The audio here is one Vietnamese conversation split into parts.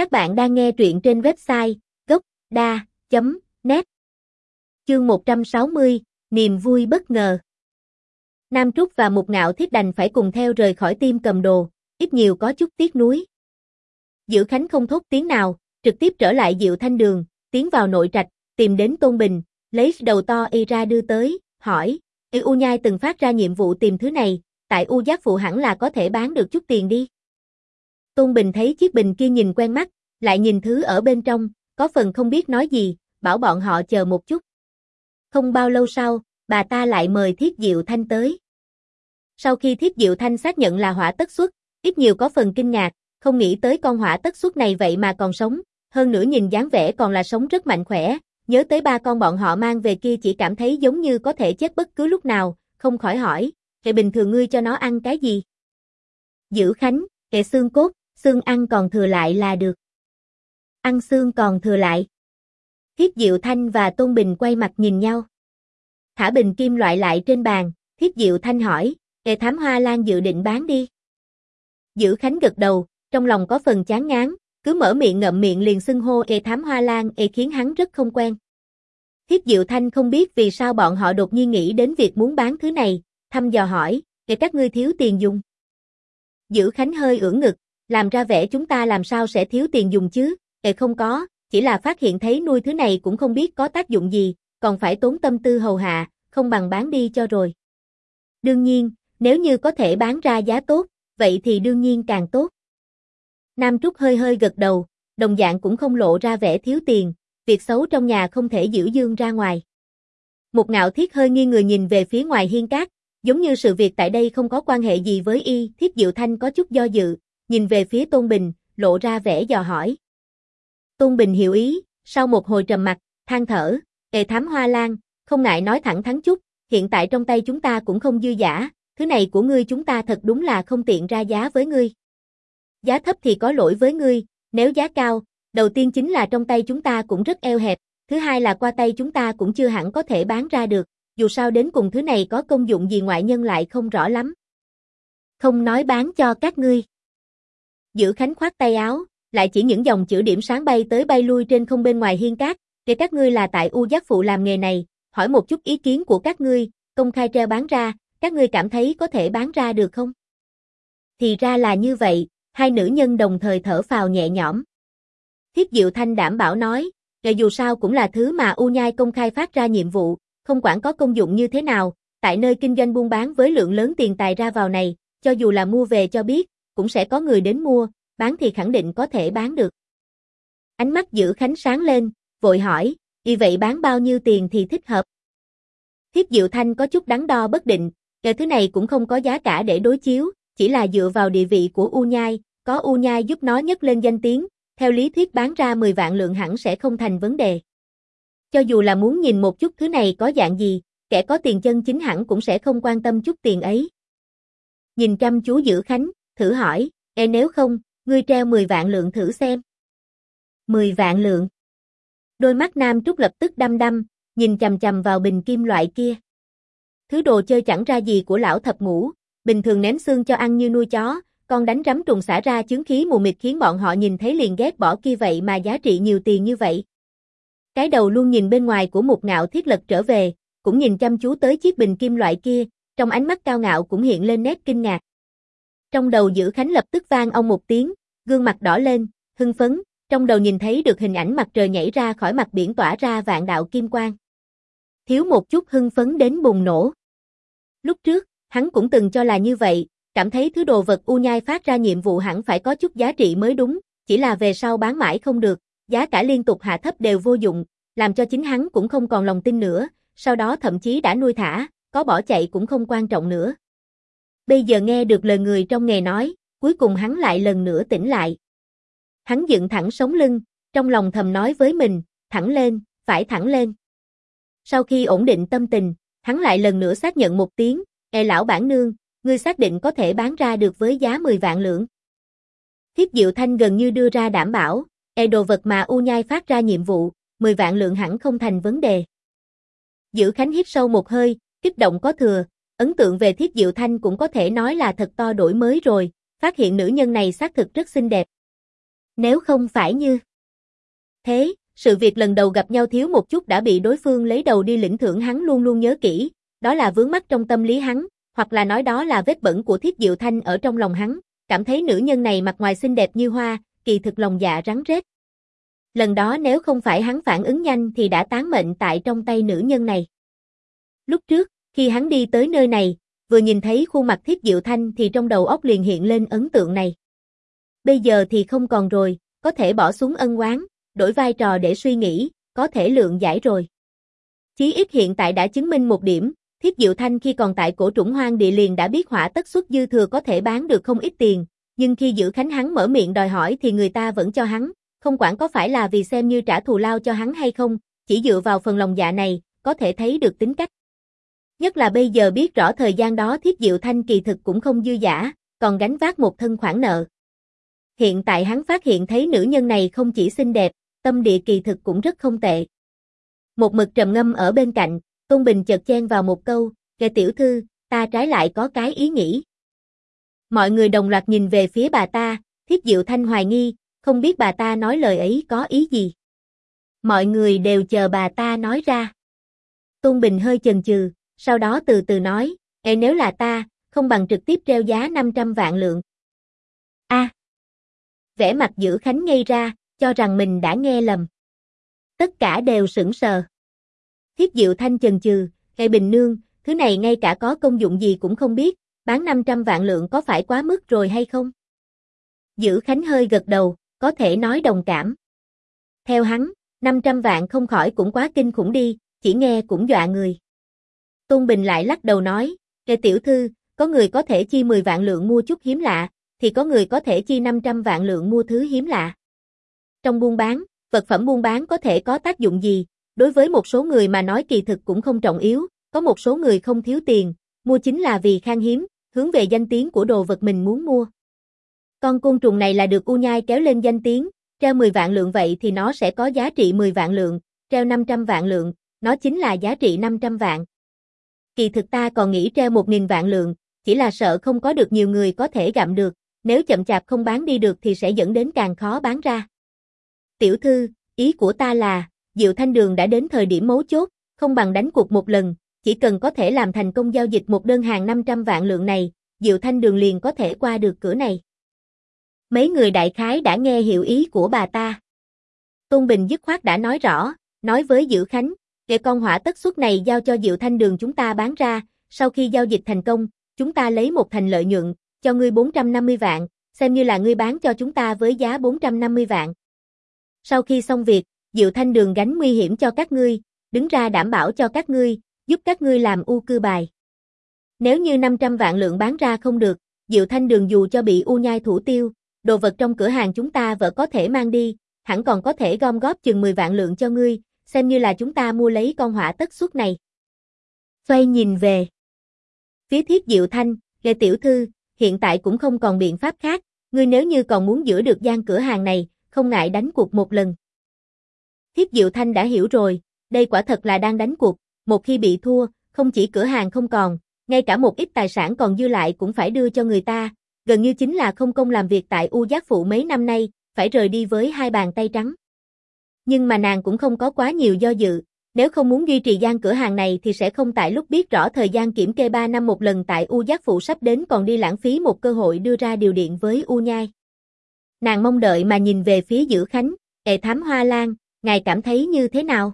Các bạn đang nghe truyện trên website gốc.da.net Chương 160, Niềm vui bất ngờ Nam Trúc và Mục Ngạo Thiết đành phải cùng theo rời khỏi tim cầm đồ, ít nhiều có chút tiếc nuối. Giữ Khánh không thốt tiếng nào, trực tiếp trở lại Diệu Thanh Đường, tiến vào nội trạch, tìm đến Tôn Bình, lấy đầu to y ra đưa tới, hỏi, y U Nhai từng phát ra nhiệm vụ tìm thứ này, tại U Giác Phụ hẳn là có thể bán được chút tiền đi. Tôn Bình thấy chiếc bình kia nhìn quen mắt, lại nhìn thứ ở bên trong, có phần không biết nói gì, bảo bọn họ chờ một chút. Không bao lâu sau, bà ta lại mời Thiết Diệu Thanh tới. Sau khi Thiết Diệu Thanh xác nhận là hỏa tất xuất, ít nhiều có phần kinh ngạc, không nghĩ tới con hỏa tất xuất này vậy mà còn sống, hơn nữa nhìn dáng vẻ còn là sống rất mạnh khỏe, nhớ tới ba con bọn họ mang về kia chỉ cảm thấy giống như có thể chết bất cứ lúc nào, không khỏi hỏi, vậy bình thường ngươi cho nó ăn cái gì? Giữ Khánh, kệ xương cốt, xương ăn còn thừa lại là được. Ăn xương còn thừa lại. Thiết Diệu Thanh và Tôn Bình quay mặt nhìn nhau. Thả bình kim loại lại trên bàn, Thiết Diệu Thanh hỏi, Ê thám hoa lan dự định bán đi. Giữ Khánh gật đầu, trong lòng có phần chán ngán, cứ mở miệng ngậm miệng liền xưng hô Ê thám hoa lan Ê khiến hắn rất không quen. Thiết Diệu Thanh không biết vì sao bọn họ đột nhiên nghĩ đến việc muốn bán thứ này, thăm dò hỏi, Ê các ngươi thiếu tiền dùng. Giữ Khánh hơi ưỡn ngực, làm ra vẻ chúng ta làm sao sẽ thiếu tiền dùng chứ, Ê không có, chỉ là phát hiện thấy nuôi thứ này cũng không biết có tác dụng gì, còn phải tốn tâm tư hầu hạ, không bằng bán đi cho rồi. Đương nhiên, nếu như có thể bán ra giá tốt, vậy thì đương nhiên càng tốt. Nam Trúc hơi hơi gật đầu, đồng dạng cũng không lộ ra vẻ thiếu tiền, việc xấu trong nhà không thể giữ dương ra ngoài. Một ngạo thiết hơi nghi người nhìn về phía ngoài hiên cát, giống như sự việc tại đây không có quan hệ gì với y, thiết diệu thanh có chút do dự, nhìn về phía Tôn Bình, lộ ra vẻ dò hỏi. Tôn Bình hiểu ý, sau một hồi trầm mặt, than thở, ề thám hoa lan, không ngại nói thẳng thắn chút, hiện tại trong tay chúng ta cũng không dư giả, thứ này của ngươi chúng ta thật đúng là không tiện ra giá với ngươi. Giá thấp thì có lỗi với ngươi, nếu giá cao, đầu tiên chính là trong tay chúng ta cũng rất eo hẹp, thứ hai là qua tay chúng ta cũng chưa hẳn có thể bán ra được, dù sao đến cùng thứ này có công dụng gì ngoại nhân lại không rõ lắm. Không nói bán cho các ngươi. Giữ Khánh khoát tay áo, lại chỉ những dòng chữ điểm sáng bay tới bay lui trên không bên ngoài hiên cát, để các ngươi là tại U Giác Phụ làm nghề này, hỏi một chút ý kiến của các ngươi, công khai treo bán ra, các ngươi cảm thấy có thể bán ra được không? Thì ra là như vậy, hai nữ nhân đồng thời thở phào nhẹ nhõm. Thiết Diệu Thanh đảm bảo nói, nghề dù sao cũng là thứ mà U Nhai công khai phát ra nhiệm vụ, không quản có công dụng như thế nào, tại nơi kinh doanh buôn bán với lượng lớn tiền tài ra vào này, cho dù là mua về cho biết, cũng sẽ có người đến mua, bán thì khẳng định có thể bán được. Ánh mắt giữ Khánh sáng lên, vội hỏi, y vậy bán bao nhiêu tiền thì thích hợp? Thiết Diệu Thanh có chút đắn đo bất định, cái thứ này cũng không có giá cả để đối chiếu, chỉ là dựa vào địa vị của U Nhai, có U Nhai giúp nó nhấc lên danh tiếng, theo lý thuyết bán ra 10 vạn lượng hẳn sẽ không thành vấn đề. Cho dù là muốn nhìn một chút thứ này có dạng gì, kẻ có tiền chân chính hẳn cũng sẽ không quan tâm chút tiền ấy. Nhìn chăm chú giữ Khánh, thử hỏi, e nếu không, ngươi treo 10 vạn lượng thử xem. 10 vạn lượng. Đôi mắt Nam Trúc lập tức đăm đăm, nhìn chầm chầm vào bình kim loại kia. Thứ đồ chơi chẳng ra gì của lão thập ngũ, bình thường ném xương cho ăn như nuôi chó, con đánh rắm trùng xả ra chứng khí mù mịt khiến bọn họ nhìn thấy liền ghét bỏ kia vậy mà giá trị nhiều tiền như vậy. Cái đầu luôn nhìn bên ngoài của một ngạo thiết lật trở về, cũng nhìn chăm chú tới chiếc bình kim loại kia, trong ánh mắt cao ngạo cũng hiện lên nét kinh ngạc. Trong đầu giữ Khánh lập tức vang ông một tiếng, gương mặt đỏ lên, hưng phấn, trong đầu nhìn thấy được hình ảnh mặt trời nhảy ra khỏi mặt biển tỏa ra vạn đạo kim quang. Thiếu một chút hưng phấn đến bùng nổ. Lúc trước, hắn cũng từng cho là như vậy, cảm thấy thứ đồ vật u nhai phát ra nhiệm vụ hẳn phải có chút giá trị mới đúng, chỉ là về sau bán mãi không được, giá cả liên tục hạ thấp đều vô dụng, làm cho chính hắn cũng không còn lòng tin nữa, sau đó thậm chí đã nuôi thả, có bỏ chạy cũng không quan trọng nữa. Bây giờ nghe được lời người trong nghề nói, cuối cùng hắn lại lần nữa tỉnh lại. Hắn dựng thẳng sống lưng, trong lòng thầm nói với mình, thẳng lên, phải thẳng lên. Sau khi ổn định tâm tình, hắn lại lần nữa xác nhận một tiếng, e lão bản nương, ngươi xác định có thể bán ra được với giá 10 vạn lượng. Thiếp Diệu Thanh gần như đưa ra đảm bảo, e đồ vật mà U Nhai phát ra nhiệm vụ, 10 vạn lượng hẳn không thành vấn đề. Giữ Khánh hít sâu một hơi, kích động có thừa, ấn tượng về Thiết Diệu Thanh cũng có thể nói là thật to đổi mới rồi, phát hiện nữ nhân này xác thực rất xinh đẹp. Nếu không phải như thế, sự việc lần đầu gặp nhau thiếu một chút đã bị đối phương lấy đầu đi lĩnh thưởng hắn luôn luôn nhớ kỹ, đó là vướng mắt trong tâm lý hắn, hoặc là nói đó là vết bẩn của thiết diệu thanh ở trong lòng hắn, cảm thấy nữ nhân này mặt ngoài xinh đẹp như hoa, kỳ thực lòng dạ rắn rết. Lần đó nếu không phải hắn phản ứng nhanh thì đã tán mệnh tại trong tay nữ nhân này. Lúc trước, khi hắn đi tới nơi này, vừa nhìn thấy khuôn mặt thiết diệu thanh thì trong đầu óc liền hiện lên ấn tượng này. Bây giờ thì không còn rồi, có thể bỏ xuống ân oán, đổi vai trò để suy nghĩ, có thể lượng giải rồi. Chí ít hiện tại đã chứng minh một điểm, Thiết Diệu Thanh khi còn tại cổ trũng hoang địa liền đã biết hỏa tất xuất dư thừa có thể bán được không ít tiền, nhưng khi giữ khánh hắn mở miệng đòi hỏi thì người ta vẫn cho hắn, không quản có phải là vì xem như trả thù lao cho hắn hay không, chỉ dựa vào phần lòng dạ này, có thể thấy được tính cách. Nhất là bây giờ biết rõ thời gian đó Thiết Diệu Thanh kỳ thực cũng không dư giả, còn gánh vác một thân khoản nợ. Hiện tại hắn phát hiện thấy nữ nhân này không chỉ xinh đẹp, tâm địa kỳ thực cũng rất không tệ. Một mực trầm ngâm ở bên cạnh, Tôn Bình chợt chen vào một câu, "kề tiểu thư, ta trái lại có cái ý nghĩ. Mọi người đồng loạt nhìn về phía bà ta, thiết diệu thanh hoài nghi, không biết bà ta nói lời ấy có ý gì. Mọi người đều chờ bà ta nói ra. Tôn Bình hơi chần chừ, sau đó từ từ nói, Ê nếu là ta, không bằng trực tiếp treo giá 500 vạn lượng. A. À, vẻ mặt giữ Khánh ngây ra, cho rằng mình đã nghe lầm. Tất cả đều sững sờ. Thiết Diệu Thanh chần chừ, Ê Bình nương, thứ này ngay cả có công dụng gì cũng không biết, bán 500 vạn lượng có phải quá mức rồi hay không?" Dữ Khánh hơi gật đầu, có thể nói đồng cảm. Theo hắn, 500 vạn không khỏi cũng quá kinh khủng đi, chỉ nghe cũng dọa người. Tôn Bình lại lắc đầu nói, "Kệ tiểu thư, có người có thể chi 10 vạn lượng mua chút hiếm lạ, thì có người có thể chi 500 vạn lượng mua thứ hiếm lạ." Trong buôn bán, vật phẩm buôn bán có thể có tác dụng gì, đối với một số người mà nói kỳ thực cũng không trọng yếu, có một số người không thiếu tiền, mua chính là vì khan hiếm, hướng về danh tiếng của đồ vật mình muốn mua. Con côn trùng này là được U Nhai kéo lên danh tiếng, treo 10 vạn lượng vậy thì nó sẽ có giá trị 10 vạn lượng, treo 500 vạn lượng, nó chính là giá trị 500 vạn. Kỳ thực ta còn nghĩ treo 1.000 vạn lượng, chỉ là sợ không có được nhiều người có thể gặm được, nếu chậm chạp không bán đi được thì sẽ dẫn đến càng khó bán ra. Tiểu thư, ý của ta là, Diệu Thanh Đường đã đến thời điểm mấu chốt, không bằng đánh cuộc một lần, chỉ cần có thể làm thành công giao dịch một đơn hàng 500 vạn lượng này, Diệu Thanh Đường liền có thể qua được cửa này. Mấy người đại khái đã nghe hiểu ý của bà ta. Tôn Bình dứt khoát đã nói rõ, nói với Diệu Khánh, để con hỏa tất suất này giao cho Diệu Thanh Đường chúng ta bán ra, sau khi giao dịch thành công, chúng ta lấy một thành lợi nhuận, cho ngươi 450 vạn, xem như là ngươi bán cho chúng ta với giá 450 vạn. Sau khi xong việc, Diệu Thanh Đường gánh nguy hiểm cho các ngươi, đứng ra đảm bảo cho các ngươi, giúp các ngươi làm u cư bài. Nếu như 500 vạn lượng bán ra không được, Diệu Thanh Đường dù cho bị u nhai thủ tiêu, đồ vật trong cửa hàng chúng ta vẫn có thể mang đi, hẳn còn có thể gom góp chừng 10 vạn lượng cho ngươi, xem như là chúng ta mua lấy con hỏa tất suất này. Xoay nhìn về. Phía thiết Diệu Thanh, Lê Tiểu Thư, hiện tại cũng không còn biện pháp khác, ngươi nếu như còn muốn giữ được gian cửa hàng này, không ngại đánh cuộc một lần. Thiết Diệu Thanh đã hiểu rồi, đây quả thật là đang đánh cuộc, một khi bị thua, không chỉ cửa hàng không còn, ngay cả một ít tài sản còn dư lại cũng phải đưa cho người ta, gần như chính là không công làm việc tại U Giác Phụ mấy năm nay, phải rời đi với hai bàn tay trắng. Nhưng mà nàng cũng không có quá nhiều do dự, nếu không muốn duy trì gian cửa hàng này thì sẽ không tại lúc biết rõ thời gian kiểm kê 3 năm một lần tại U Giác Phụ sắp đến còn đi lãng phí một cơ hội đưa ra điều điện với U Nhai. Nàng mong đợi mà nhìn về phía Dữ Khánh, "Ệ Thám Hoa Lan, ngài cảm thấy như thế nào?"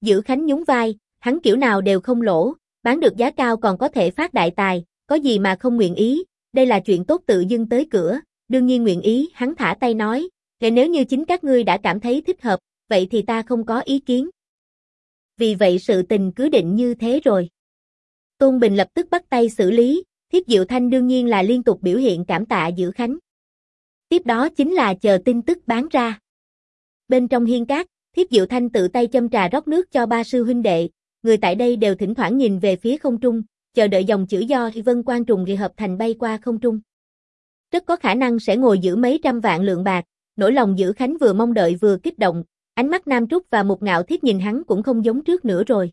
Dữ Khánh nhún vai, hắn kiểu nào đều không lỗ, bán được giá cao còn có thể phát đại tài, có gì mà không nguyện ý, đây là chuyện tốt tự dưng tới cửa, đương nhiên nguyện ý, hắn thả tay nói, thế nếu như chính các ngươi đã cảm thấy thích hợp, vậy thì ta không có ý kiến." Vì vậy sự tình cứ định như thế rồi. Tôn Bình lập tức bắt tay xử lý, Thiết Diệu Thanh đương nhiên là liên tục biểu hiện cảm tạ giữ Khánh. Tiếp đó chính là chờ tin tức bán ra. Bên trong hiên cát, Thiết Diệu Thanh tự tay châm trà rót nước cho ba sư huynh đệ, người tại đây đều thỉnh thoảng nhìn về phía không trung, chờ đợi dòng chữ do Vân Quan trùng ghi hợp thành bay qua không trung. Rất có khả năng sẽ ngồi giữ mấy trăm vạn lượng bạc, nỗi lòng giữ Khánh vừa mong đợi vừa kích động, ánh mắt Nam Trúc và một ngạo thiết nhìn hắn cũng không giống trước nữa rồi.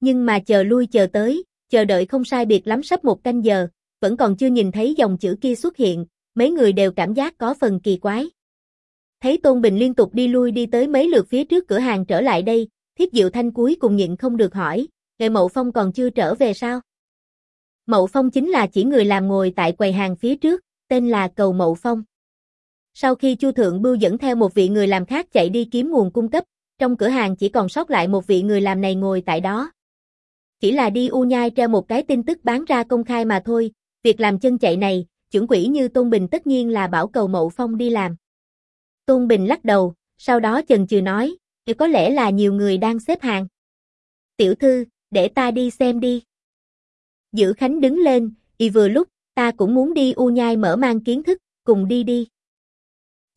Nhưng mà chờ lui chờ tới, chờ đợi không sai biệt lắm sắp một canh giờ, vẫn còn chưa nhìn thấy dòng chữ kia xuất hiện, mấy người đều cảm giác có phần kỳ quái. Thấy Tôn Bình liên tục đi lui đi tới mấy lượt phía trước cửa hàng trở lại đây, Thiết Diệu Thanh cuối cùng nhịn không được hỏi, Nghệ Mậu Phong còn chưa trở về sao? Mậu Phong chính là chỉ người làm ngồi tại quầy hàng phía trước, tên là Cầu Mậu Phong. Sau khi Chu Thượng Bưu dẫn theo một vị người làm khác chạy đi kiếm nguồn cung cấp, trong cửa hàng chỉ còn sót lại một vị người làm này ngồi tại đó. Chỉ là đi u nhai treo một cái tin tức bán ra công khai mà thôi, việc làm chân chạy này, chuẩn quỹ như Tôn Bình tất nhiên là bảo cầu Mậu Phong đi làm. Tôn Bình lắc đầu, sau đó chần chừ nói, có lẽ là nhiều người đang xếp hàng. Tiểu thư, để ta đi xem đi. Giữ Khánh đứng lên, y vừa lúc, ta cũng muốn đi u nhai mở mang kiến thức, cùng đi đi.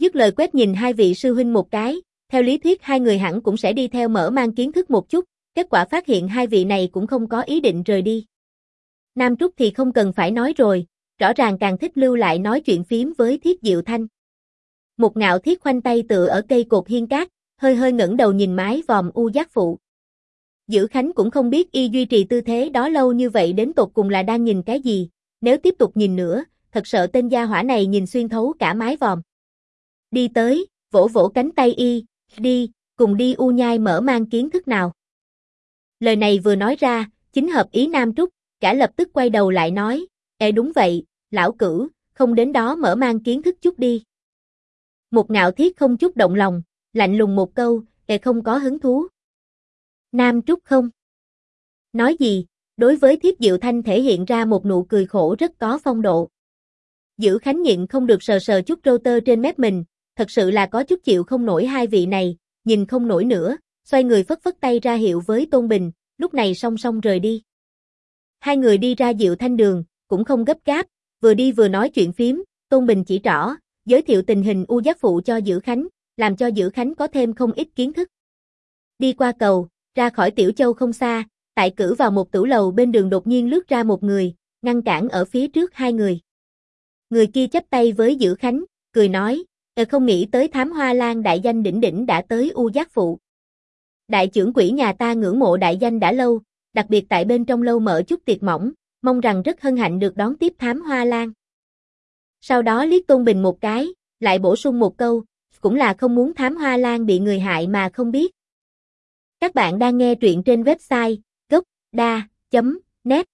Dứt lời quét nhìn hai vị sư huynh một cái, theo lý thuyết hai người hẳn cũng sẽ đi theo mở mang kiến thức một chút, kết quả phát hiện hai vị này cũng không có ý định rời đi. Nam Trúc thì không cần phải nói rồi, rõ ràng càng thích lưu lại nói chuyện phím với Thiết Diệu Thanh. Một ngạo thiết khoanh tay tựa ở cây cột hiên cát, hơi hơi ngẩng đầu nhìn mái vòm u giác phụ. Dữ Khánh cũng không biết y duy trì tư thế đó lâu như vậy đến tột cùng là đang nhìn cái gì, nếu tiếp tục nhìn nữa, thật sợ tên gia hỏa này nhìn xuyên thấu cả mái vòm. Đi tới, vỗ vỗ cánh tay y, đi, cùng đi u nhai mở mang kiến thức nào. Lời này vừa nói ra, chính hợp ý Nam Trúc, cả lập tức quay đầu lại nói, Ê đúng vậy, lão cử không đến đó mở mang kiến thức chút đi. Một ngạo thiết không chút động lòng, lạnh lùng một câu, Ê không có hứng thú. Nam Trúc không? Nói gì, đối với thiết diệu thanh thể hiện ra một nụ cười khổ rất có phong độ. Giữ khánh nhịn không được sờ sờ chút râu tơ trên mép mình, thật sự là có chút chịu không nổi hai vị này, nhìn không nổi nữa, xoay người phất phất tay ra hiệu với Tôn Bình, lúc này song song rời đi. Hai người đi ra Diệu Thanh Đường, cũng không gấp gáp, vừa đi vừa nói chuyện phím, Tôn Bình chỉ rõ, giới thiệu tình hình u giác phụ cho Dữ Khánh, làm cho Dữ Khánh có thêm không ít kiến thức. Đi qua cầu, ra khỏi Tiểu Châu không xa, tại cử vào một tủ lầu bên đường đột nhiên lướt ra một người, ngăn cản ở phía trước hai người. Người kia chấp tay với Dữ Khánh, cười nói, Ờ không nghĩ tới thám hoa lan đại danh đỉnh đỉnh đã tới U Giác Phụ. Đại trưởng quỹ nhà ta ngưỡng mộ đại danh đã lâu, đặc biệt tại bên trong lâu mở chút tiệc mỏng, mong rằng rất hân hạnh được đón tiếp thám hoa lan. Sau đó liếc Tôn Bình một cái, lại bổ sung một câu, cũng là không muốn thám hoa lan bị người hại mà không biết. Các bạn đang nghe truyện trên website gocda.net